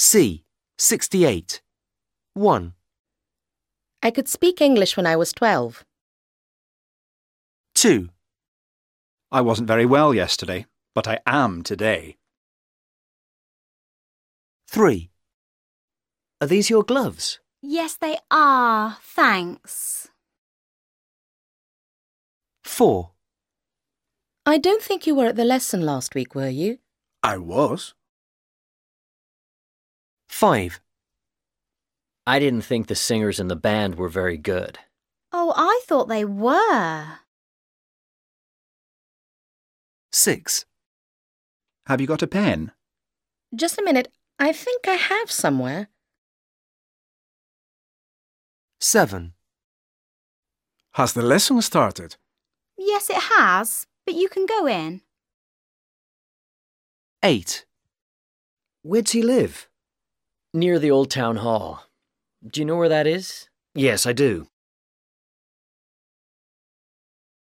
C. 68. 1, I could speak English when I was 12. 2, I wasn't very well yesterday, but I am today. 3, Are these your gloves? Yes, they are. Thanks. 4, I don't think you were at the lesson last week, were you? I was. 5, I didn't think the singers in the band were very good. Oh, I thought they were. 6, Have you got a pen? Just a minute. I think I have somewhere. 7, Has the lesson started? Yes, it has, but you can go in. 8, Where does he live? Near the old town hall. Do you know where that is? Yes, I do.